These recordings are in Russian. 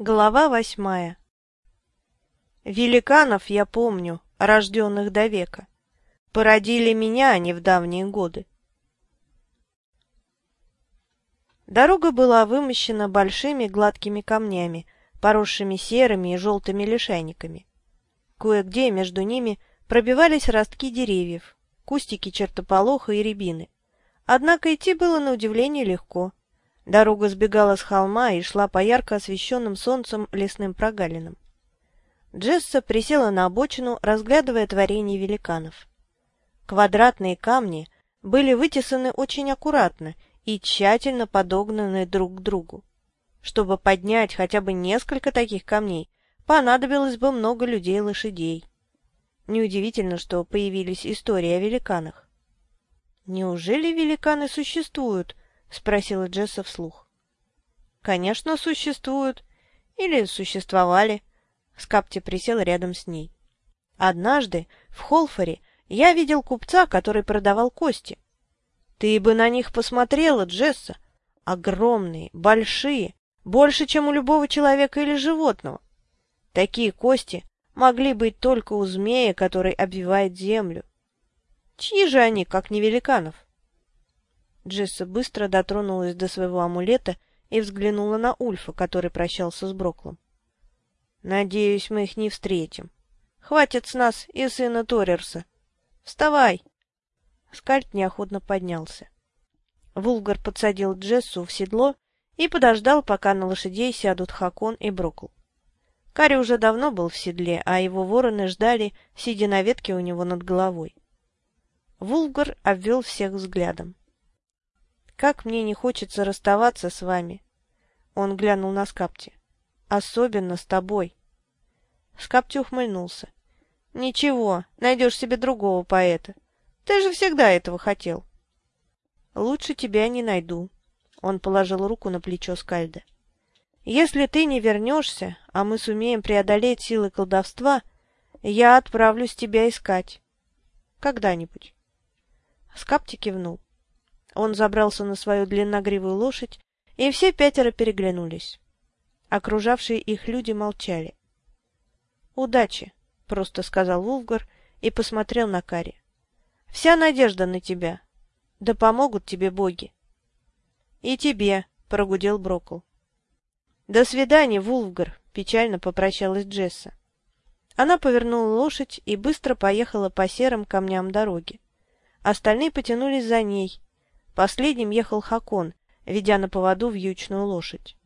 Глава восьмая Великанов я помню, рожденных до века. Породили меня они в давние годы. Дорога была вымощена большими гладкими камнями, поросшими серыми и желтыми лишайниками. Кое-где между ними пробивались ростки деревьев, кустики чертополоха и рябины. Однако идти было на удивление легко. Дорога сбегала с холма и шла по ярко освещенным солнцем лесным прогалинам. Джесса присела на обочину, разглядывая творение великанов. Квадратные камни были вытесаны очень аккуратно и тщательно подогнаны друг к другу. Чтобы поднять хотя бы несколько таких камней, понадобилось бы много людей и лошадей. Неудивительно, что появились истории о великанах. «Неужели великаны существуют?» — спросила Джесса вслух. «Конечно, существуют. Или существовали». Скапти присел рядом с ней. «Однажды в Холфоре я видел купца, который продавал кости. Ты бы на них посмотрела, Джесса. Огромные, большие, больше, чем у любого человека или животного. Такие кости могли быть только у змея, который обвивает землю. Чьи же они, как не великанов?» Джесса быстро дотронулась до своего амулета и взглянула на Ульфа, который прощался с Броклом. «Надеюсь, мы их не встретим. Хватит с нас и сына Торерса. Вставай!» Скальд неохотно поднялся. Вулгар подсадил Джессу в седло и подождал, пока на лошадей сядут Хакон и Брокл. Кари уже давно был в седле, а его вороны ждали, сидя на ветке у него над головой. Вулгар обвел всех взглядом. Как мне не хочется расставаться с вами. Он глянул на Скапти. Особенно с тобой. Скапти ухмыльнулся. Ничего, найдешь себе другого поэта. Ты же всегда этого хотел. Лучше тебя не найду. Он положил руку на плечо Скальда. Если ты не вернешься, а мы сумеем преодолеть силы колдовства, я отправлюсь тебя искать. Когда-нибудь. Скапти кивнул. Он забрался на свою длинногривую лошадь, и все пятеро переглянулись. Окружавшие их люди молчали. «Удачи!» — просто сказал Вулфгар и посмотрел на Кари. «Вся надежда на тебя. Да помогут тебе боги!» «И тебе!» — прогудел Брокл. «До свидания, Вулфгар!» — печально попрощалась Джесса. Она повернула лошадь и быстро поехала по серым камням дороги. Остальные потянулись за ней, Последним ехал Хакон, ведя на поводу вьючную лошадь.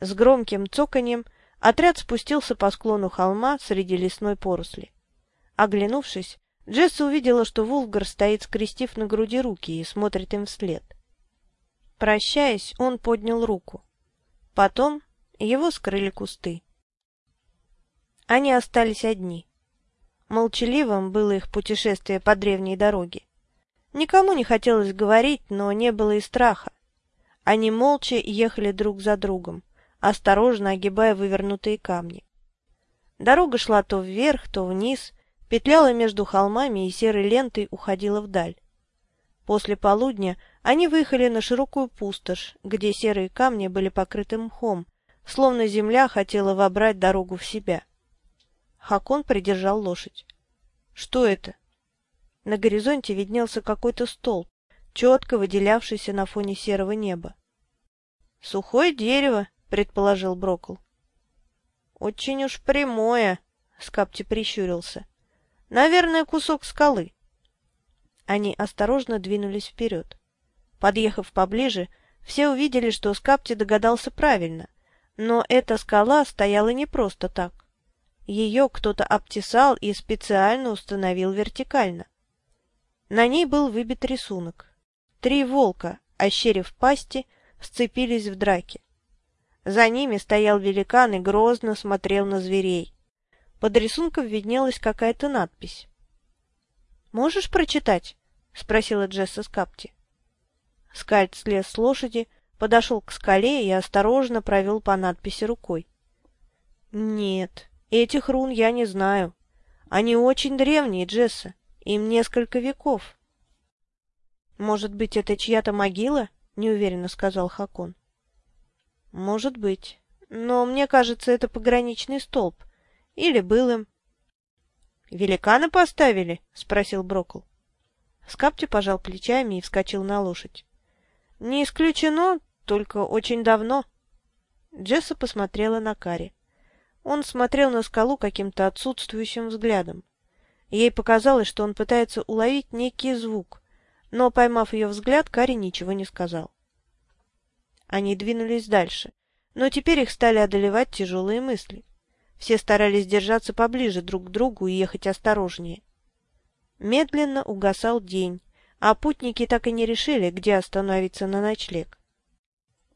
С громким цоканьем отряд спустился по склону холма среди лесной поросли. Оглянувшись, Джесса увидела, что Вулгар стоит, скрестив на груди руки, и смотрит им вслед. Прощаясь, он поднял руку. Потом его скрыли кусты. Они остались одни. Молчаливым было их путешествие по древней дороге. Никому не хотелось говорить, но не было и страха. Они молча ехали друг за другом, осторожно огибая вывернутые камни. Дорога шла то вверх, то вниз, петляла между холмами и серой лентой уходила вдаль. После полудня они выехали на широкую пустошь, где серые камни были покрыты мхом, словно земля хотела вобрать дорогу в себя. Хакон придержал лошадь. — Что это? На горизонте виднелся какой-то столб, четко выделявшийся на фоне серого неба. — Сухое дерево, — предположил Брокл. — Очень уж прямое, — Скапти прищурился. — Наверное, кусок скалы. Они осторожно двинулись вперед. Подъехав поближе, все увидели, что Скапти догадался правильно, но эта скала стояла не просто так. Ее кто-то обтесал и специально установил вертикально. На ней был выбит рисунок. Три волка, ощерив пасти, сцепились в драке. За ними стоял великан и грозно смотрел на зверей. Под рисунком виднелась какая-то надпись. «Можешь прочитать?» — спросила Джесса Скапти. Скальд слез с лошади, подошел к скале и осторожно провел по надписи рукой. «Нет, этих рун я не знаю. Они очень древние, Джесса. Им несколько веков. Может быть, это чья-то могила? неуверенно сказал Хакон. Может быть, Но мне кажется, это пограничный столб. Или был им. «Великана поставили?» — спросил Брокл. Скапти пожал плечами и вскочил на лошадь. «Не исключено, только очень давно». Джесса посмотрела на Кари. Он смотрел на скалу каким-то отсутствующим взглядом. Ей показалось, что он пытается уловить некий звук, но, поймав ее взгляд, Кари ничего не сказал. Они двинулись дальше, но теперь их стали одолевать тяжелые мысли. Все старались держаться поближе друг к другу и ехать осторожнее. Медленно угасал день, а путники так и не решили, где остановиться на ночлег.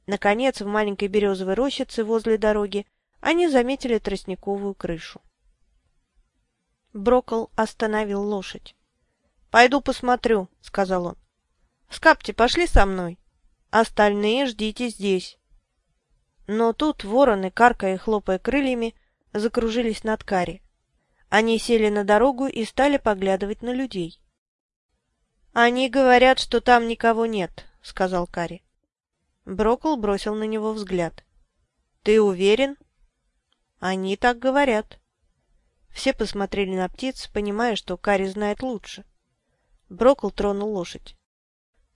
Наконец, в маленькой березовой рощице возле дороги они заметили тростниковую крышу. Брокол остановил лошадь. — Пойду посмотрю, — сказал он. — Скапти, пошли со мной. Остальные ждите здесь. Но тут вороны, каркая и хлопая крыльями, закружились над Кари. Они сели на дорогу и стали поглядывать на людей. — Они говорят, что там никого нет, — сказал Кари. Брокл бросил на него взгляд. — Ты уверен? — Они так говорят. Все посмотрели на птиц, понимая, что Кари знает лучше. Брокл тронул лошадь.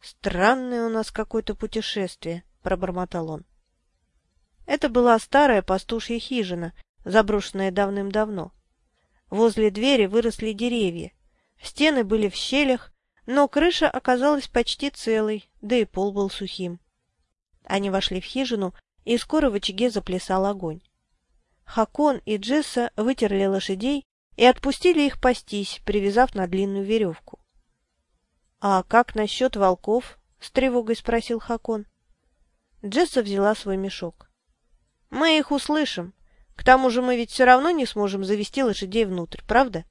«Странное у нас какое-то путешествие», — пробормотал он. Это была старая пастушья хижина, заброшенная давным-давно. Возле двери выросли деревья. Стены были в щелях, но крыша оказалась почти целой, да и пол был сухим. Они вошли в хижину, и скоро в очаге заплясал огонь. Хакон и Джесса вытерли лошадей и отпустили их пастись, привязав на длинную веревку. — А как насчет волков? — с тревогой спросил Хакон. Джесса взяла свой мешок. — Мы их услышим. К тому же мы ведь все равно не сможем завести лошадей внутрь, правда?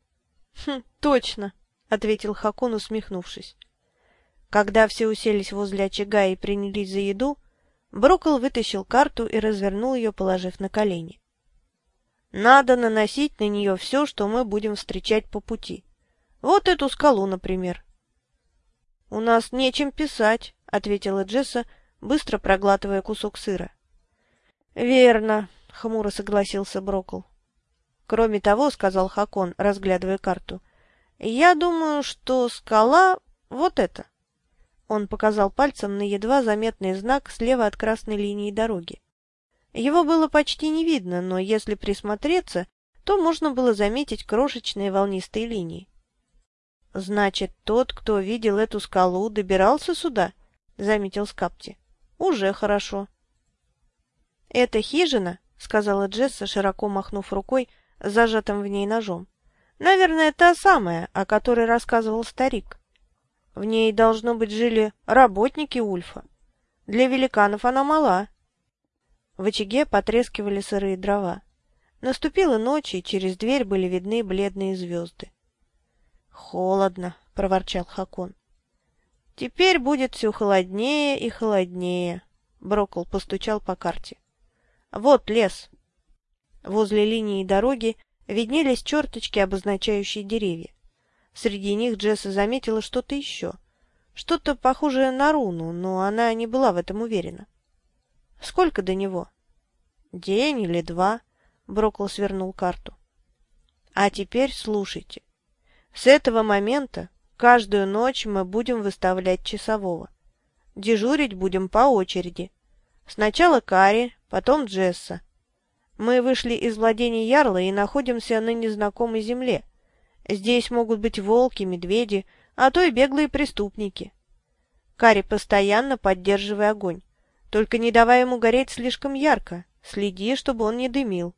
— Хм, точно, — ответил Хакон, усмехнувшись. Когда все уселись возле очага и принялись за еду, Брокл вытащил карту и развернул ее, положив на колени. Надо наносить на нее все, что мы будем встречать по пути. Вот эту скалу, например. — У нас нечем писать, — ответила Джесса, быстро проглатывая кусок сыра. — Верно, — хмуро согласился Брокл. — Кроме того, — сказал Хакон, разглядывая карту, — я думаю, что скала вот эта. Он показал пальцем на едва заметный знак слева от красной линии дороги. Его было почти не видно, но если присмотреться, то можно было заметить крошечные волнистые линии. «Значит, тот, кто видел эту скалу, добирался сюда?» — заметил Скапти. «Уже хорошо». «Это хижина», — сказала Джесса, широко махнув рукой, зажатым в ней ножом. «Наверное, та самая, о которой рассказывал старик. В ней, должно быть, жили работники Ульфа. Для великанов она мала». В очаге потрескивали сырые дрова. Наступила ночь, и через дверь были видны бледные звезды. «Холодно», — проворчал Хакон. «Теперь будет все холоднее и холоднее», — Брокол постучал по карте. «Вот лес». Возле линии дороги виднелись черточки, обозначающие деревья. Среди них Джесса заметила что-то еще. Что-то похожее на руну, но она не была в этом уверена. «Сколько до него?» «День или два», — Брокл свернул карту. «А теперь слушайте. С этого момента каждую ночь мы будем выставлять часового. Дежурить будем по очереди. Сначала Кари, потом Джесса. Мы вышли из владения Ярла и находимся на незнакомой земле. Здесь могут быть волки, медведи, а то и беглые преступники. Кари, постоянно поддерживай огонь. Только не давай ему гореть слишком ярко. Следи, чтобы он не дымил.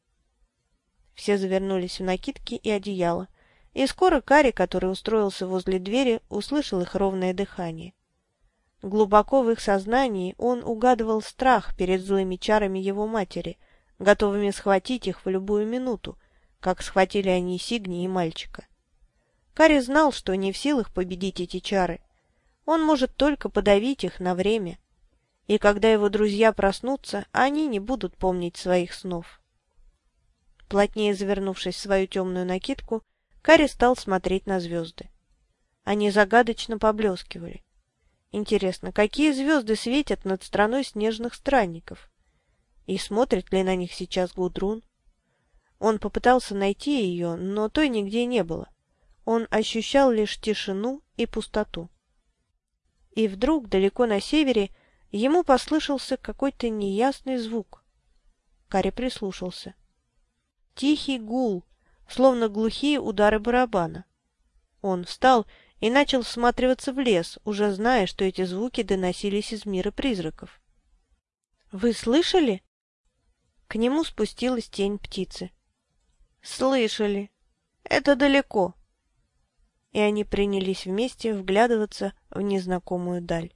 Все завернулись в накидки и одеяло. И скоро Кари, который устроился возле двери, услышал их ровное дыхание. Глубоко в их сознании он угадывал страх перед злыми чарами его матери, готовыми схватить их в любую минуту, как схватили они Сигни и мальчика. Кари знал, что не в силах победить эти чары. Он может только подавить их на время. И когда его друзья проснутся, они не будут помнить своих снов. Плотнее завернувшись в свою темную накидку, Кари стал смотреть на звезды. Они загадочно поблескивали. Интересно, какие звезды светят над страной снежных странников? И смотрит ли на них сейчас Гудрун? Он попытался найти ее, но той нигде не было. Он ощущал лишь тишину и пустоту. И вдруг, далеко на севере, ему послышался какой-то неясный звук. Карри прислушался. Тихий гул, словно глухие удары барабана. Он встал и начал всматриваться в лес, уже зная, что эти звуки доносились из мира призраков. «Вы слышали?» К нему спустилась тень птицы. «Слышали. Это далеко». И они принялись вместе вглядываться в незнакомую даль.